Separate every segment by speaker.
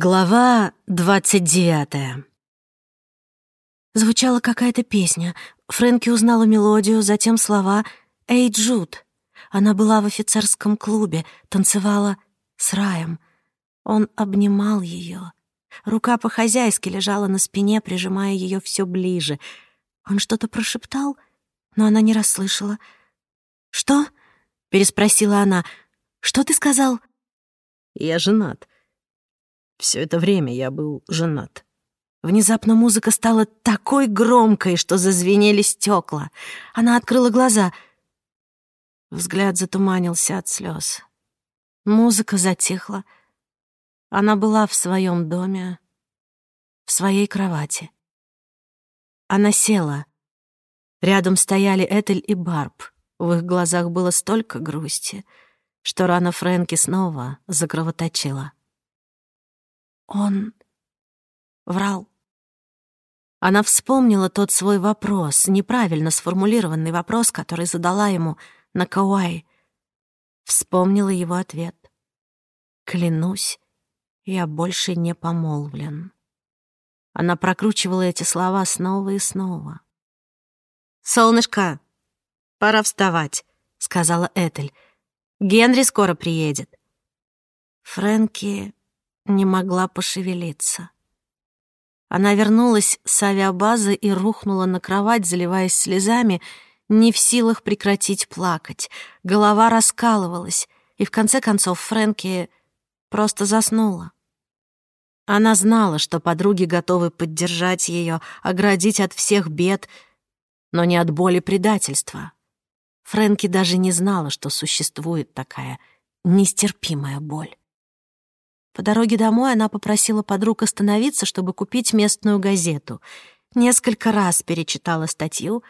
Speaker 1: Глава двадцать девятая. Звучала какая-то песня. Фрэнки узнала мелодию, затем слова «Эй, Джуд». Она была в офицерском клубе, танцевала с Раем. Он обнимал ее. Рука по-хозяйски лежала на спине, прижимая ее все ближе. Он что-то прошептал, но она не расслышала. «Что?» — переспросила она. «Что ты сказал?»
Speaker 2: «Я женат», все это время я был женат.
Speaker 1: Внезапно музыка стала такой громкой, что зазвенели стекла. Она открыла глаза. Взгляд затуманился от слез. Музыка затихла. Она была в своем доме, в своей кровати. Она села. Рядом стояли Этель и Барб. В их глазах было столько грусти, что рана Фрэнки снова закровоточила. Он врал. Она вспомнила тот свой вопрос, неправильно сформулированный вопрос, который задала ему на Кауай. Вспомнила его ответ. «Клянусь, я больше не помолвлен». Она прокручивала эти слова снова и снова.
Speaker 2: «Солнышко, пора вставать», — сказала Этель. «Генри скоро приедет».
Speaker 1: Фрэнки не могла пошевелиться. Она вернулась с авиабазы и рухнула на кровать, заливаясь слезами, не в силах прекратить плакать. Голова раскалывалась, и в конце концов Фрэнки просто заснула. Она знала, что подруги готовы поддержать ее, оградить от всех бед, но не от боли предательства. Фрэнки даже не знала, что существует такая нестерпимая боль. По дороге домой она попросила подруг остановиться, чтобы купить местную газету. Несколько раз перечитала статью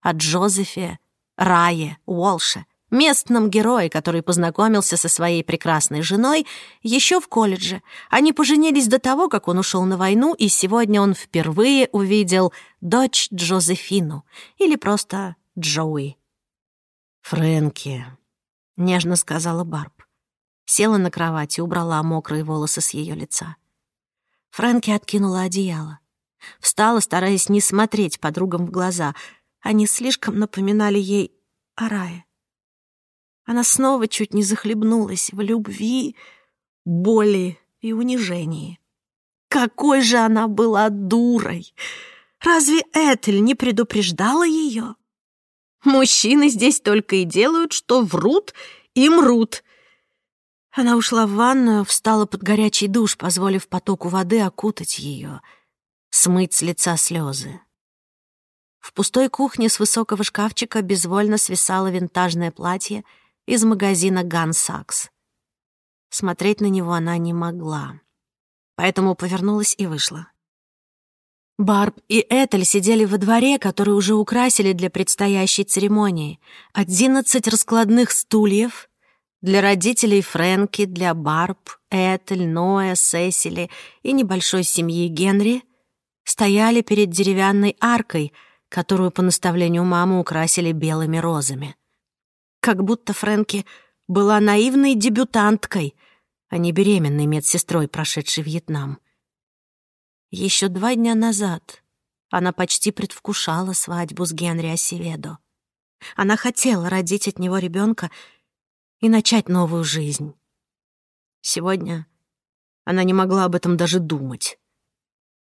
Speaker 1: о Джозефе Рае Уолше, местном герое, который познакомился со своей прекрасной женой еще в колледже. Они поженились до того, как он ушел на войну, и сегодня он впервые увидел дочь Джозефину, или просто Джоуи.
Speaker 2: «Фрэнки», — нежно сказала Барб
Speaker 1: села на кровать и убрала мокрые волосы с ее лица. Фрэнки откинула одеяло. Встала, стараясь не смотреть подругам в глаза. Они слишком напоминали ей о рае. Она снова чуть не захлебнулась в любви, боли и унижении. Какой же она была дурой! Разве Этель не предупреждала ее? Мужчины здесь только и делают, что врут и мрут. Она ушла в ванную, встала под горячий душ, позволив потоку воды окутать ее, смыть с лица слезы. В пустой кухне с высокого шкафчика безвольно свисало винтажное платье из магазина Gun Saks. Смотреть на него она не могла, поэтому повернулась и вышла. Барб и Этель сидели во дворе, который уже украсили для предстоящей церемонии. Одиннадцать раскладных стульев — для родителей Фрэнки, для Барб, Этель, Ноя, Сесили и небольшой семьи Генри стояли перед деревянной аркой, которую по наставлению мамы украсили белыми розами. Как будто Фрэнки была наивной дебютанткой, а не беременной медсестрой, прошедшей Вьетнам. Еще два дня назад она почти предвкушала свадьбу с Генри Осеведо. Она хотела родить от него ребенка и начать новую жизнь. Сегодня она не могла об этом даже думать.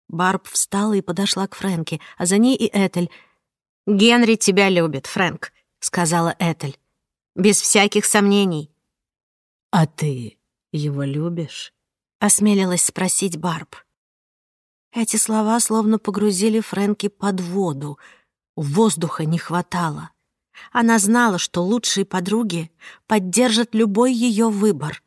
Speaker 1: Барб встала и подошла к Фрэнке, а за ней и Этель. «Генри тебя любит, Фрэнк», — сказала Этель. «Без всяких сомнений».
Speaker 2: «А ты его любишь?»
Speaker 1: — осмелилась спросить Барб. Эти слова словно погрузили Фрэнки под воду. Воздуха не хватало. Она знала, что лучшие подруги поддержат любой ее выбор.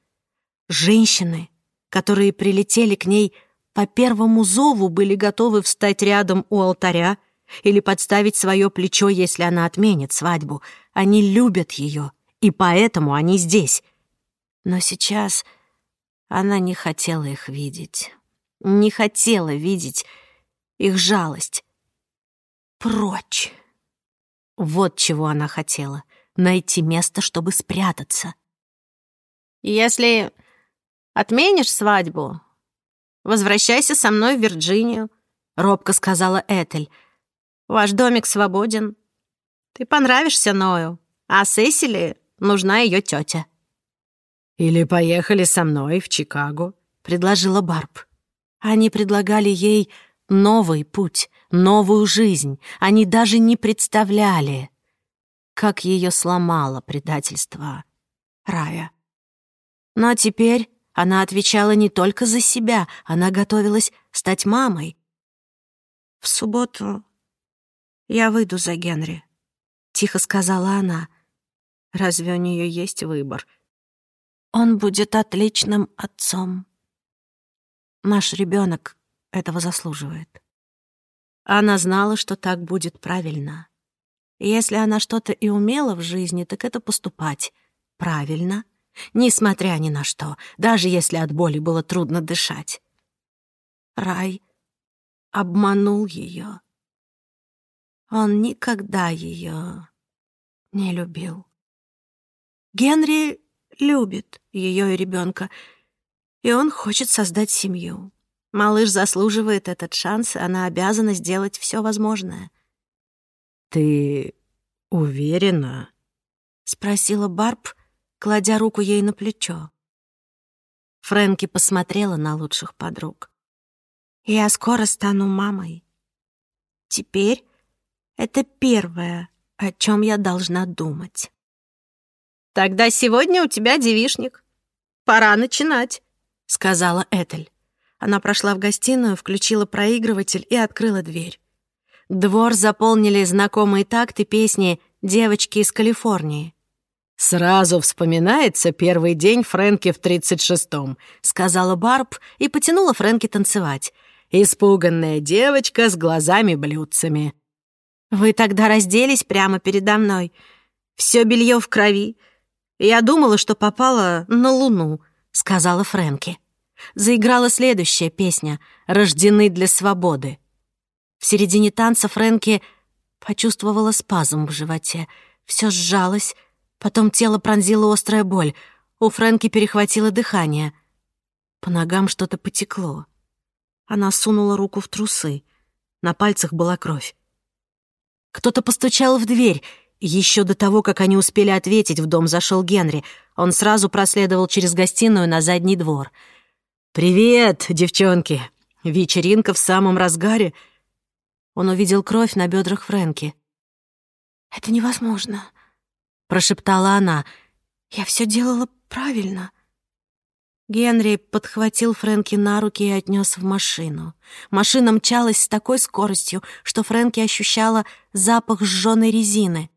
Speaker 1: Женщины, которые прилетели к ней по первому зову, были готовы встать рядом у алтаря или подставить свое плечо, если она отменит свадьбу. Они любят ее, и поэтому они здесь. Но сейчас она не хотела их видеть. Не хотела видеть их жалость. Прочь! Вот чего она хотела — найти место, чтобы спрятаться.
Speaker 2: «Если отменишь свадьбу,
Speaker 1: возвращайся со мной в Вирджинию», — робко сказала Этель. «Ваш домик свободен. Ты понравишься Ною, а Сесили нужна ее тетя».
Speaker 2: «Или поехали со мной в Чикаго», — предложила Барб.
Speaker 1: Они предлагали ей новый путь, новую жизнь. Они даже не представляли, как ее сломало предательство Рая. Но теперь она отвечала не только за себя, она готовилась стать мамой. «В субботу я выйду за Генри», — тихо сказала она. «Разве у нее есть выбор? Он будет отличным отцом. Наш ребенок этого заслуживает». Она знала, что так будет правильно. Если она что-то и умела в жизни, так это поступать правильно, несмотря ни на что, даже если от боли было трудно дышать. Рай обманул ее. Он никогда ее не любил. Генри любит ее и ребенка, и он хочет создать семью. Малыш заслуживает этот шанс, она обязана сделать все возможное.
Speaker 2: «Ты уверена?»
Speaker 1: — спросила Барб, кладя руку ей на плечо. Фрэнки посмотрела на лучших подруг. «Я скоро стану мамой. Теперь это первое, о чем я должна думать». «Тогда сегодня у тебя девишник. Пора начинать», — сказала Этель. Она прошла в гостиную, включила проигрыватель и открыла дверь. Двор заполнили знакомые такты песни «Девочки из Калифорнии».
Speaker 2: «Сразу вспоминается первый день Фрэнки в 36-м», —
Speaker 1: сказала Барб и потянула Фрэнки танцевать.
Speaker 2: «Испуганная девочка с глазами-блюдцами».
Speaker 1: «Вы тогда разделись прямо передо мной. Все белье в крови. Я думала, что попала на Луну», — сказала Фрэнки. Заиграла следующая песня «Рождены для свободы». В середине танца Фрэнки почувствовала спазм в животе. Все сжалось, потом тело пронзила острая боль. У Фрэнки перехватило дыхание. По ногам что-то потекло. Она сунула руку в трусы. На пальцах была кровь. Кто-то постучал в дверь. Еще до того, как они успели ответить, в дом зашел Генри. Он сразу проследовал через гостиную на задний двор — «Привет, девчонки! Вечеринка в самом разгаре!» Он увидел кровь на бедрах Фрэнки. «Это невозможно», — прошептала она. «Я все делала правильно». Генри подхватил Фрэнки на руки и отнес в машину. Машина мчалась с такой скоростью, что Фрэнки ощущала запах сжёной резины.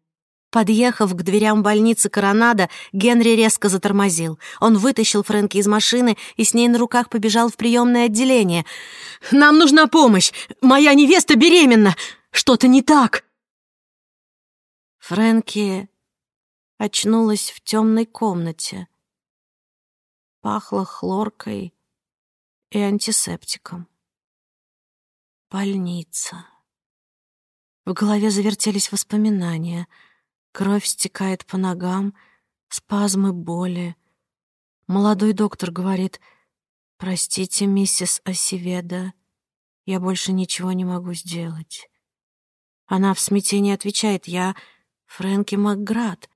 Speaker 1: Подъехав к дверям больницы Коронада, Генри резко затормозил. Он вытащил Фрэнки из машины и с ней на руках побежал в приемное отделение. «Нам нужна помощь! Моя невеста беременна! Что-то не так!» Фрэнки очнулась в темной комнате. Пахло хлоркой и антисептиком. Больница. В голове завертелись воспоминания — Кровь стекает по ногам, спазмы боли. Молодой доктор говорит, «Простите, миссис Осиведа, я больше ничего не могу сделать». Она в смятении отвечает, «Я Фрэнки Макград».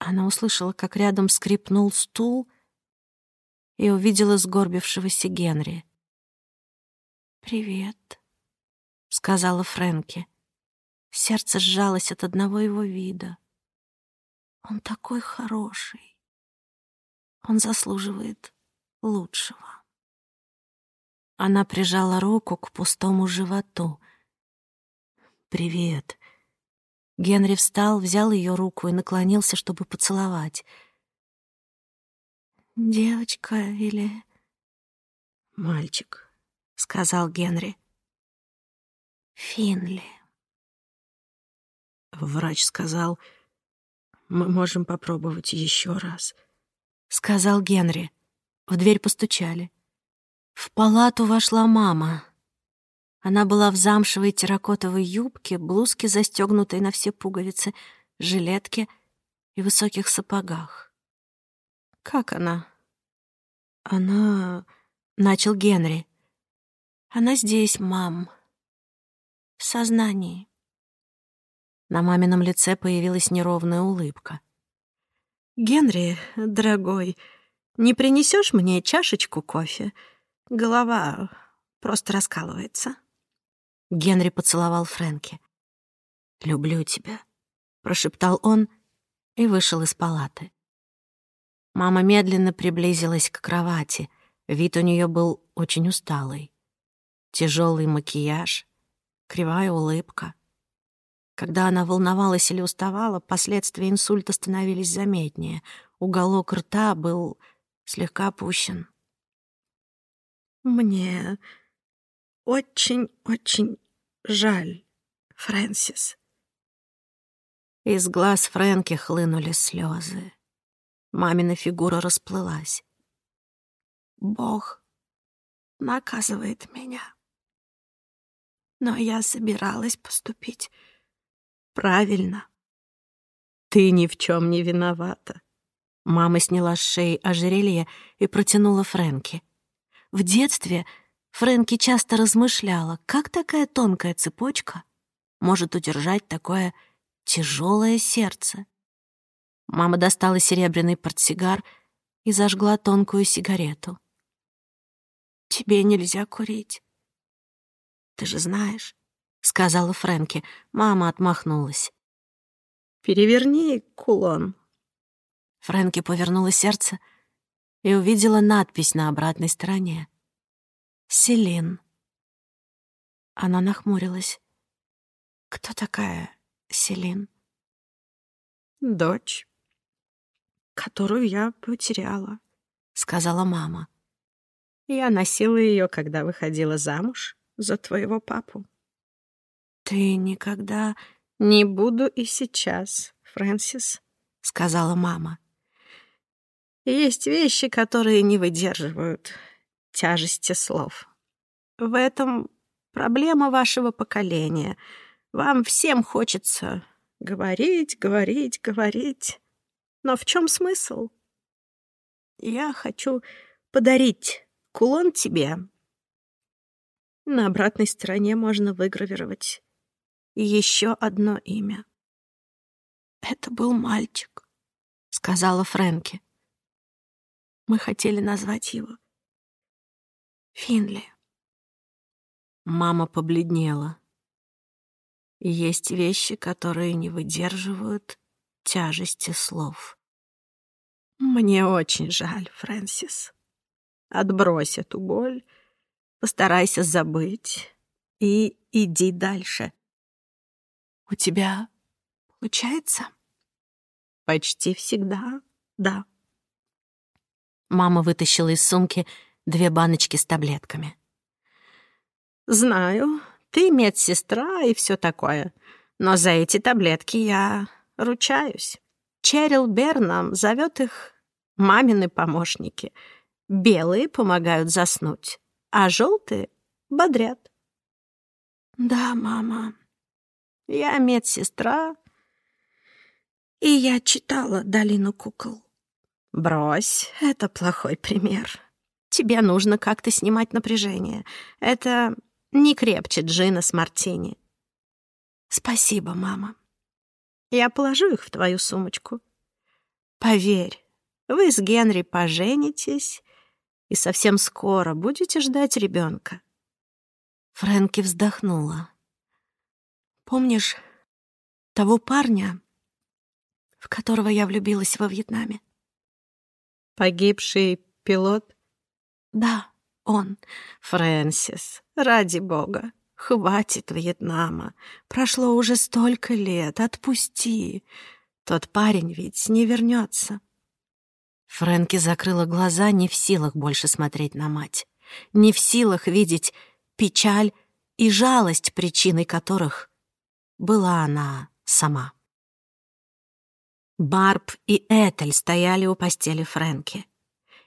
Speaker 1: Она услышала, как рядом скрипнул стул и увидела сгорбившегося Генри. «Привет», — сказала Фрэнки. Сердце сжалось от одного его вида. Он такой хороший. Он заслуживает лучшего. Она прижала руку к пустому животу. «Привет». Генри встал, взял ее руку и наклонился, чтобы поцеловать. «Девочка или...» «Мальчик», — сказал Генри. «Финли». Врач сказал, мы можем попробовать еще раз. Сказал Генри. В дверь постучали. В палату вошла мама. Она была в замшевой терракотовой юбке, блузке, застегнутой на все пуговицы, жилетке и высоких сапогах. «Как она?» «Она начал Генри. «Она здесь, мам. В сознании». На мамином лице появилась неровная улыбка. «Генри, дорогой, не принесешь мне чашечку кофе? Голова просто раскалывается». Генри поцеловал Фрэнки. «Люблю тебя», — прошептал он и вышел из палаты. Мама медленно приблизилась к кровати. Вид у нее был очень усталый. Тяжелый макияж, кривая улыбка. Когда она волновалась или уставала, последствия инсульта становились заметнее. Уголок рта был слегка опущен. «Мне очень-очень жаль, Фрэнсис». Из глаз Фрэнки хлынули слезы. Мамина фигура расплылась. «Бог наказывает меня. Но я собиралась поступить правильно. Ты ни в чем не виновата. Мама сняла с шеи ожерелье и протянула Фрэнки. В детстве Фрэнки часто размышляла, как такая тонкая цепочка может удержать такое тяжелое сердце. Мама достала серебряный портсигар и зажгла тонкую сигарету. «Тебе нельзя курить. Ты же знаешь. — сказала Фрэнки. Мама отмахнулась. «Переверни кулон». Фрэнки повернула сердце и увидела надпись на обратной стороне. «Селин». Она нахмурилась. «Кто такая Селин?» «Дочь, которую я потеряла», — сказала мама. «Я носила ее, когда выходила замуж за твоего папу». «Ты никогда не буду и сейчас, Фрэнсис», — сказала мама. «Есть вещи, которые не выдерживают тяжести слов. В этом проблема вашего поколения. Вам всем хочется говорить, говорить, говорить. Но в чем смысл? Я хочу подарить кулон тебе. На обратной стороне можно выгравировать и еще одно имя. «Это был мальчик», — сказала Фрэнки. «Мы хотели назвать его Финли». Мама побледнела. Есть вещи, которые не выдерживают тяжести слов. «Мне очень жаль, Фрэнсис. Отбрось эту боль, постарайся забыть и иди дальше. «У тебя получается?» «Почти всегда, да». Мама вытащила из сумки две баночки с таблетками. «Знаю, ты медсестра и все такое, но за эти таблетки я ручаюсь. Черил Бернам зовет их мамины помощники. Белые помогают заснуть, а желтые бодрят». «Да, мама», я медсестра, и я читала «Долину кукол». Брось, это плохой пример. Тебе нужно как-то снимать напряжение. Это не крепче джина с мартини. Спасибо, мама. Я положу их в твою сумочку. Поверь, вы с Генри поженитесь и совсем скоро будете ждать ребенка. Фрэнки вздохнула. Помнишь того парня, в которого я влюбилась во Вьетнаме? Погибший пилот? Да, он. Фрэнсис, ради бога, хватит Вьетнама. Прошло уже столько лет, отпусти. Тот парень ведь не вернется. Фрэнки закрыла глаза, не в силах больше смотреть на мать, не в силах видеть печаль и жалость, причиной которых была она сама. Барб и Этель стояли у постели Фрэнки.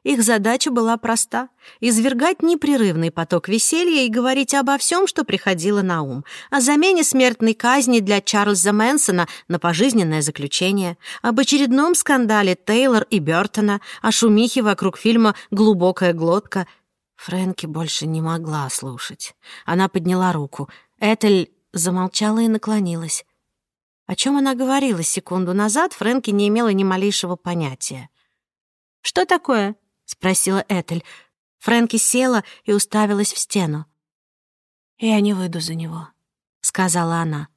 Speaker 1: Их задача была проста — извергать непрерывный поток веселья и говорить обо всем, что приходило на ум, о замене смертной казни для Чарльза Мэнсона на пожизненное заключение, об очередном скандале Тейлор и Бёртона, о шумихе вокруг фильма «Глубокая глотка». Фрэнки больше не могла слушать. Она подняла руку. Этель замолчала и наклонилась. О чем она говорила секунду назад, Фрэнки не имела ни малейшего понятия. «Что такое?» — спросила Этель. Фрэнки села и уставилась в стену. «Я не выйду за него», — сказала она.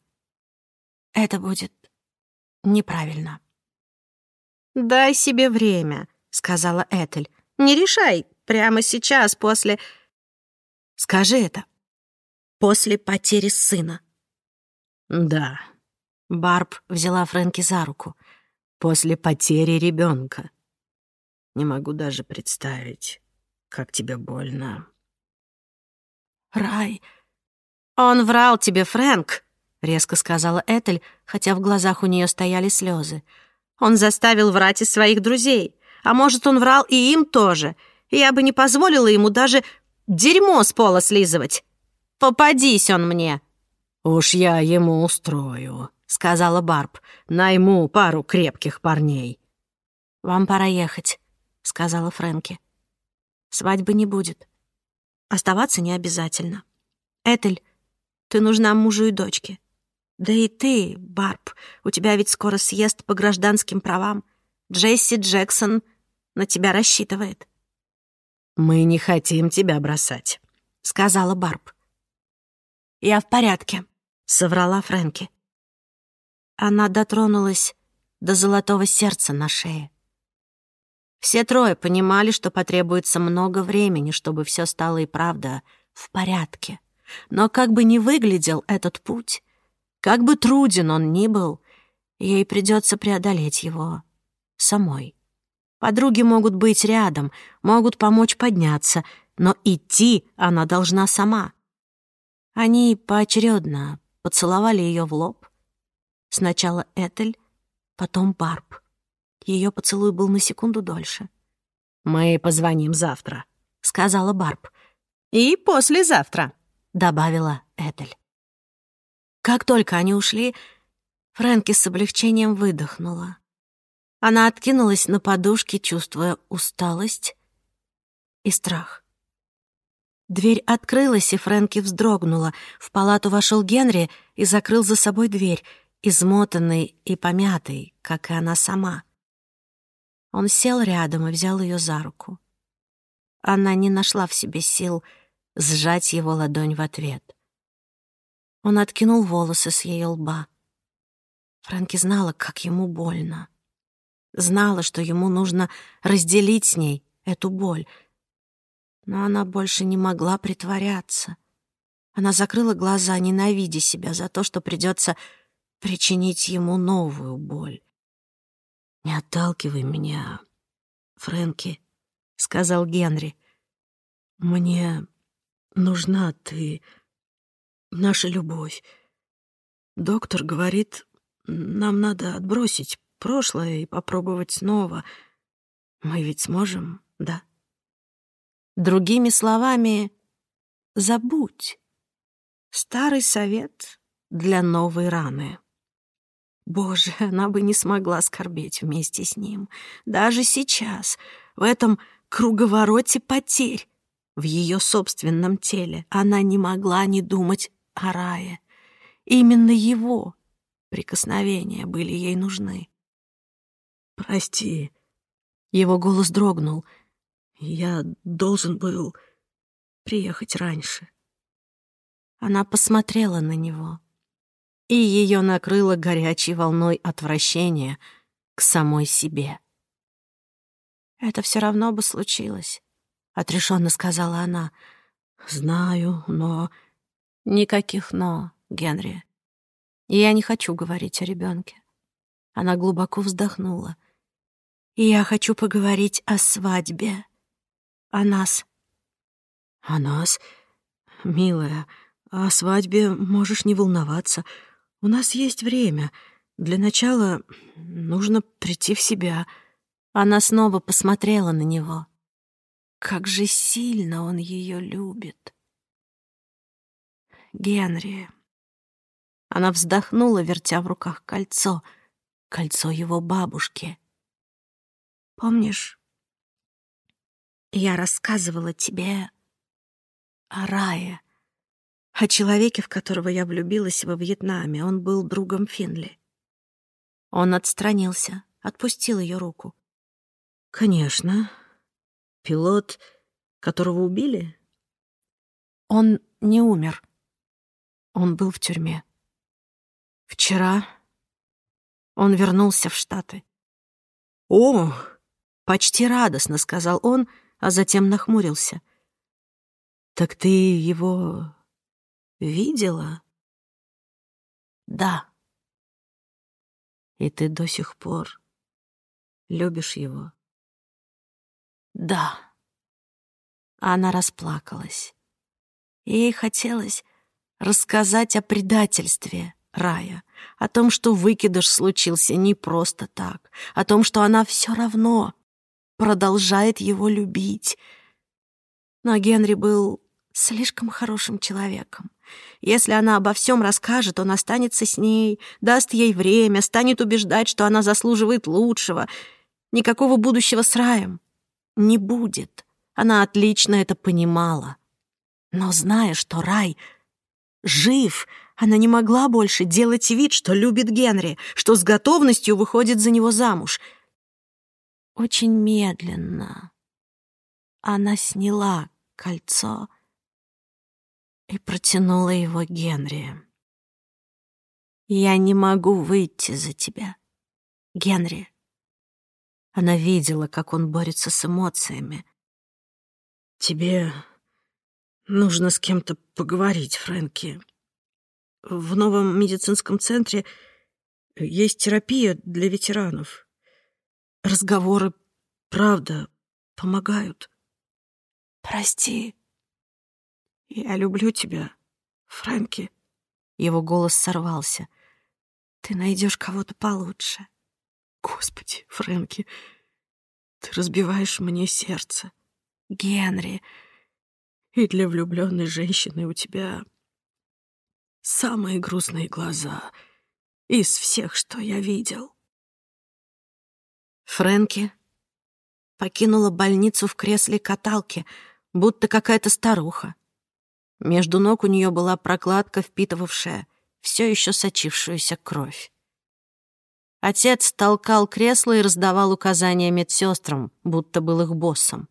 Speaker 1: «Это будет неправильно». «Дай себе время», — сказала Этель. «Не решай прямо сейчас, после...» «Скажи это. После потери сына».
Speaker 2: «Да».
Speaker 1: Барб взяла Фрэнки за руку.
Speaker 2: «После потери ребенка. Не могу даже представить, как тебе больно».
Speaker 1: «Рай, он врал тебе, Фрэнк», — резко сказала Этель, хотя в глазах у нее стояли слезы. «Он заставил врать из своих друзей. А может, он врал и им тоже. Я бы не позволила ему даже дерьмо с пола слизывать. Попадись он мне!»
Speaker 2: «Уж я ему устрою», — сказала Барб. «Найму пару крепких парней».
Speaker 1: «Вам пора ехать», — сказала Фрэнки. «Свадьбы не будет. Оставаться не обязательно. Этель, ты нужна мужу и дочке. Да и ты, Барб, у тебя ведь скоро съезд по гражданским правам. Джесси Джексон на тебя рассчитывает».
Speaker 2: «Мы не хотим тебя бросать», —
Speaker 1: сказала Барб. «Я в порядке», — соврала Фрэнки. Она дотронулась до золотого сердца на шее. Все трое понимали, что потребуется много времени, чтобы все стало и правда в порядке. Но как бы ни выглядел этот путь, как бы труден он ни был, ей придется преодолеть его самой. Подруги могут быть рядом, могут помочь подняться, но идти она должна сама. Они поочередно поцеловали ее в лоб. Сначала Этель, потом Барб. Ее поцелуй был на секунду дольше.
Speaker 2: «Мы позвоним завтра», —
Speaker 1: сказала Барб.
Speaker 2: «И послезавтра», —
Speaker 1: добавила Этель. Как только они ушли, Фрэнки с облегчением выдохнула. Она откинулась на подушке, чувствуя усталость и страх. Дверь открылась, и Фрэнки вздрогнула. В палату вошел Генри и закрыл за собой дверь, измотанный и помятый, как и она сама. Он сел рядом и взял ее за руку. Она не нашла в себе сил сжать его ладонь в ответ. Он откинул волосы с ее лба. Фрэнки знала, как ему больно. Знала, что ему нужно разделить с ней эту боль. Но она больше не могла притворяться. Она закрыла глаза, ненавидя себя за то, что придется причинить ему новую боль. «Не отталкивай меня, Фрэнки», — сказал Генри. «Мне нужна ты...» наша любовь. Доктор говорит, нам надо отбросить прошлое и попробовать снова. Мы ведь сможем, да? Другими словами, забудь. Старый совет для новой раны. Боже, она бы не смогла скорбеть вместе с ним. Даже сейчас, в этом круговороте потерь, в ее собственном теле, она не могла не думать о рае. Именно его прикосновения были ей нужны. «Прости», — его голос дрогнул, — «я должен был приехать раньше». Она посмотрела на него, и ее накрыло горячей волной отвращения к самой себе. «Это все равно бы случилось», — отрешенно сказала она. «Знаю, но Никаких «но», Генри. Я не хочу говорить о ребенке. Она глубоко вздохнула. И я хочу поговорить о свадьбе. О нас. О нас? Милая, о свадьбе можешь не волноваться. У нас есть время. Для начала нужно прийти в себя. Она снова посмотрела на него. Как же сильно он ее любит. Генри. Она вздохнула, вертя в руках кольцо, кольцо его бабушки. Помнишь, я рассказывала тебе о рае, о человеке, в которого я влюбилась во Вьетнаме. Он был другом Финли. Он отстранился, отпустил ее руку.
Speaker 2: «Конечно. Пилот, которого убили?»
Speaker 1: «Он не умер. Он был в тюрьме. Вчера он вернулся в Штаты».
Speaker 2: «О!»
Speaker 1: — почти радостно сказал он, а затем нахмурился.
Speaker 2: «Так ты его видела?»
Speaker 1: «Да».
Speaker 2: «И ты до сих пор любишь его?»
Speaker 1: «Да». Она расплакалась. Ей хотелось рассказать о предательстве Рая, о том, что выкидыш случился не просто так, о том, что она все равно продолжает его любить. Но Генри был слишком хорошим человеком. Если она обо всем расскажет, он останется с ней, даст ей время, станет убеждать, что она заслуживает лучшего. Никакого будущего с раем не будет. Она отлично это понимала. Но зная, что рай жив, она не могла больше делать вид, что любит Генри, что с готовностью выходит за него замуж. Очень медленно она сняла кольцо и протянула его Генри. «Я не могу выйти за тебя, Генри». Она видела, как он борется с эмоциями.
Speaker 2: «Тебе нужно с кем-то поговорить, Фрэнки. В новом медицинском центре есть терапия для ветеранов. Разговоры, правда, помогают.
Speaker 1: Прости,
Speaker 2: я люблю тебя, Фрэнки.
Speaker 1: Его голос сорвался. Ты найдешь кого-то получше.
Speaker 2: Господи, Фрэнки, ты разбиваешь мне сердце.
Speaker 1: Генри,
Speaker 2: и для влюбленной женщины у тебя самые грустные глаза из всех, что я видел.
Speaker 1: Фрэнки покинула больницу в кресле каталки, будто какая-то старуха. Между ног у нее была прокладка, впитывавшая все еще сочившуюся кровь. Отец толкал кресло и раздавал указания медсестрам, будто был их боссом.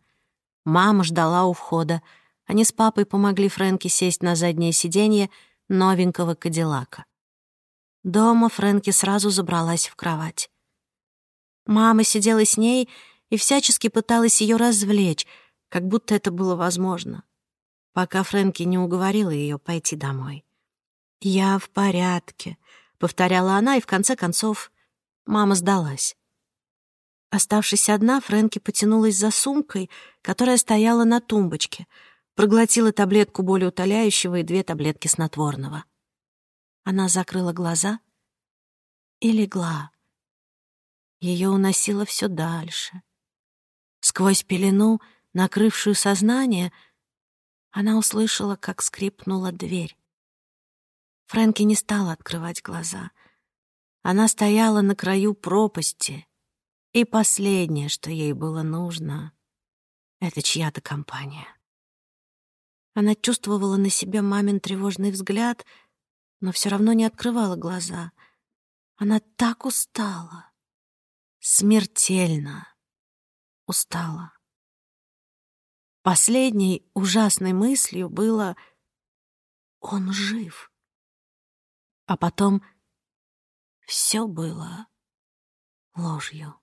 Speaker 1: Мама ждала у входа. Они с папой помогли Фрэнке сесть на заднее сиденье новенького кадиллака. Дома Фрэнки сразу забралась в кровать. Мама сидела с ней и всячески пыталась ее развлечь, как будто это было возможно, пока Фрэнки не уговорила ее пойти домой. «Я в порядке», — повторяла она, и в конце концов мама сдалась. Оставшись одна, Фрэнки потянулась за сумкой, которая стояла на тумбочке — проглотила таблетку болеутоляющего и две таблетки снотворного. Она закрыла глаза и легла. Ее уносило все дальше. Сквозь пелену, накрывшую сознание, она услышала, как скрипнула дверь. Фрэнки не стала открывать глаза. Она стояла на краю пропасти, и последнее, что ей было нужно, — это чья-то компания. Она чувствовала на себе мамин тревожный взгляд, но все равно не открывала глаза. Она так устала. Смертельно устала. Последней ужасной мыслью было «Он жив». А потом все было ложью.